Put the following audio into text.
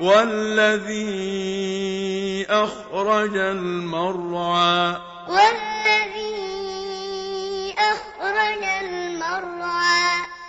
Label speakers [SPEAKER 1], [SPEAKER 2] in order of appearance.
[SPEAKER 1] وَالَّذِي أَخْرَجَ الْمَرْعَىٰ